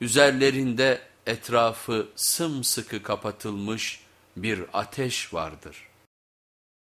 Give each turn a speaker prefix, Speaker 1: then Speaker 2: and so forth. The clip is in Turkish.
Speaker 1: Üzerlerinde etrafı sımsıkı kapatılmış bir ateş vardır.''